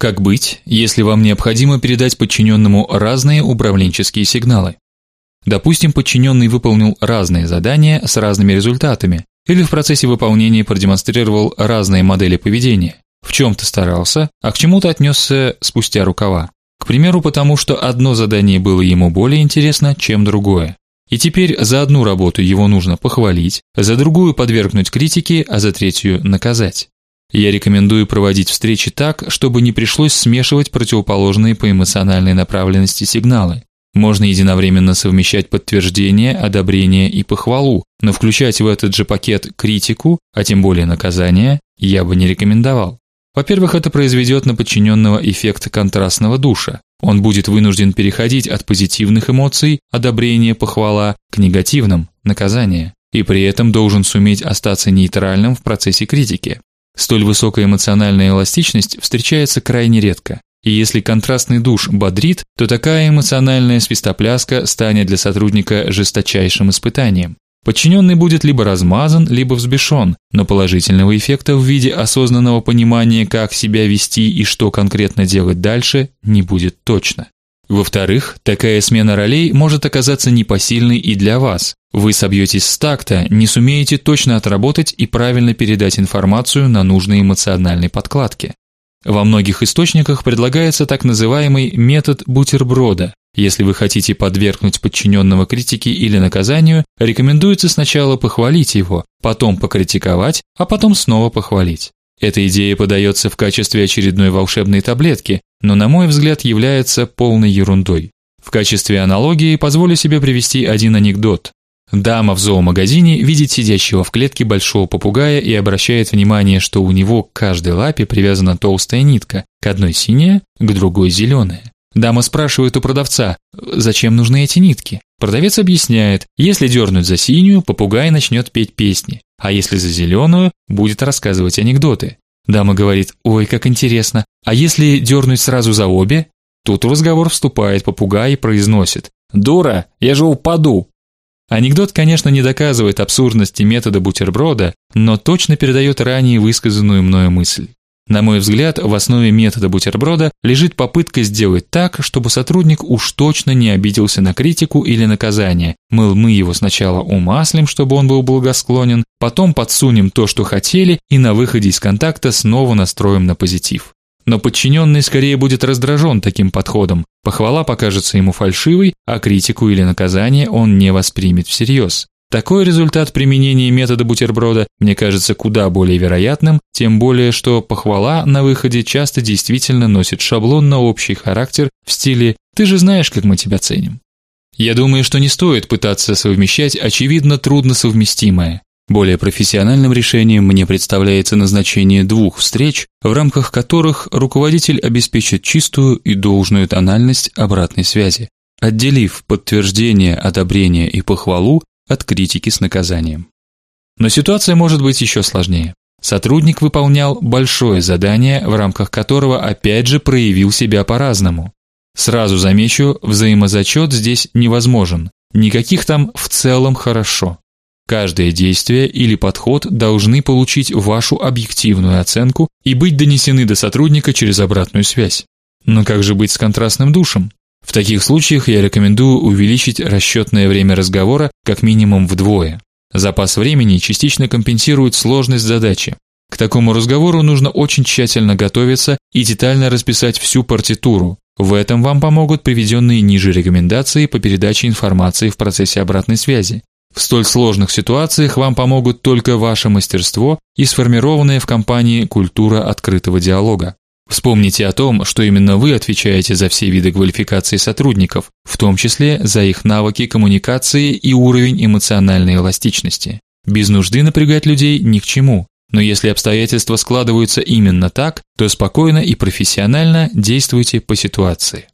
Как быть, если вам необходимо передать подчиненному разные управленческие сигналы? Допустим, подчиненный выполнил разные задания с разными результатами или в процессе выполнения продемонстрировал разные модели поведения. В чем то старался, а к чему-то отнесся спустя рукава. К примеру, потому что одно задание было ему более интересно, чем другое. И теперь за одну работу его нужно похвалить, за другую подвергнуть критике, а за третью наказать. Я рекомендую проводить встречи так, чтобы не пришлось смешивать противоположные по эмоциональной направленности сигналы. Можно единовременно совмещать подтверждение, одобрение и похвалу, но включать в этот же пакет критику, а тем более наказание, я бы не рекомендовал. Во-первых, это произведет на подчиненного эффект контрастного душа. Он будет вынужден переходить от позитивных эмоций, одобрения, похвала, к негативным, наказания, и при этом должен суметь остаться нейтральным в процессе критики. Столь высокая эмоциональная эластичность встречается крайне редко. И если контрастный душ бодрит, то такая эмоциональная свистопляска станет для сотрудника жесточайшим испытанием. Подчиненный будет либо размазан, либо взбешен, но положительного эффекта в виде осознанного понимания, как себя вести и что конкретно делать дальше, не будет точно. Во-вторых, такая смена ролей может оказаться непосильной и для вас. Вы собьетесь с такта, не сумеете точно отработать и правильно передать информацию на нужной эмоциональной подкладке. Во многих источниках предлагается так называемый метод бутерброда. Если вы хотите подвергнуть подчиненного критике или наказанию, рекомендуется сначала похвалить его, потом покритиковать, а потом снова похвалить. Эта идея подается в качестве очередной волшебной таблетки, но на мой взгляд является полной ерундой. В качестве аналогии позволю себе привести один анекдот. Дама в зоомагазине видит сидящего в клетке большого попугая и обращает внимание, что у него к каждой лапе привязана толстая нитка, к одной синяя, к другой зеленая. Дама спрашивает у продавца: "Зачем нужны эти нитки?" Продавец объясняет: "Если дернуть за синюю, попугай начнет петь песни, а если за зеленую, будет рассказывать анекдоты". Дама говорит: "Ой, как интересно. А если дернуть сразу за обе?" Тут в разговор вступает попугай и произносит: "Дура, я же упаду". Анекдот, конечно, не доказывает абсурдности метода бутерброда, но точно передает ранее высказанную мною мысль. На мой взгляд, в основе метода бутерброда лежит попытка сделать так, чтобы сотрудник уж точно не обиделся на критику или наказание. Мыл мы его сначала умаслим, чтобы он был благосклонен, потом подсунем то, что хотели, и на выходе из контакта снова настроим на позитив. Но подчиненный скорее будет раздражен таким подходом. Похвала покажется ему фальшивой, а критику или наказание он не воспримет всерьез. Такой результат применения метода бутерброда мне кажется куда более вероятным, тем более что похвала на выходе часто действительно носит шаблонно-общий характер в стиле «ты же знаешь, как мы тебя ценим». Я думаю, что не стоит пытаться совмещать очевидно трудно совместимое. Более профессиональным решением мне представляется назначение двух встреч, в рамках которых руководитель обеспечит чистую и должную тональность обратной связи, отделив подтверждение, одобрение и похвалу от критики с наказанием. Но ситуация может быть еще сложнее. Сотрудник выполнял большое задание, в рамках которого опять же проявил себя по-разному. Сразу замечу, взаимозачет здесь невозможен. Никаких там в целом хорошо. Каждое действие или подход должны получить вашу объективную оценку и быть донесены до сотрудника через обратную связь. Но как же быть с контрастным душем? В таких случаях я рекомендую увеличить расчетное время разговора как минимум вдвое. Запас времени частично компенсирует сложность задачи. К такому разговору нужно очень тщательно готовиться и детально расписать всю партитуру. В этом вам помогут приведенные ниже рекомендации по передаче информации в процессе обратной связи. В столь сложных ситуациях вам помогут только ваше мастерство и сформированная в компании культура открытого диалога. Вспомните о том, что именно вы отвечаете за все виды квалификации сотрудников, в том числе за их навыки коммуникации и уровень эмоциональной эластичности. Без нужды напрягать людей ни к чему. Но если обстоятельства складываются именно так, то спокойно и профессионально действуйте по ситуации.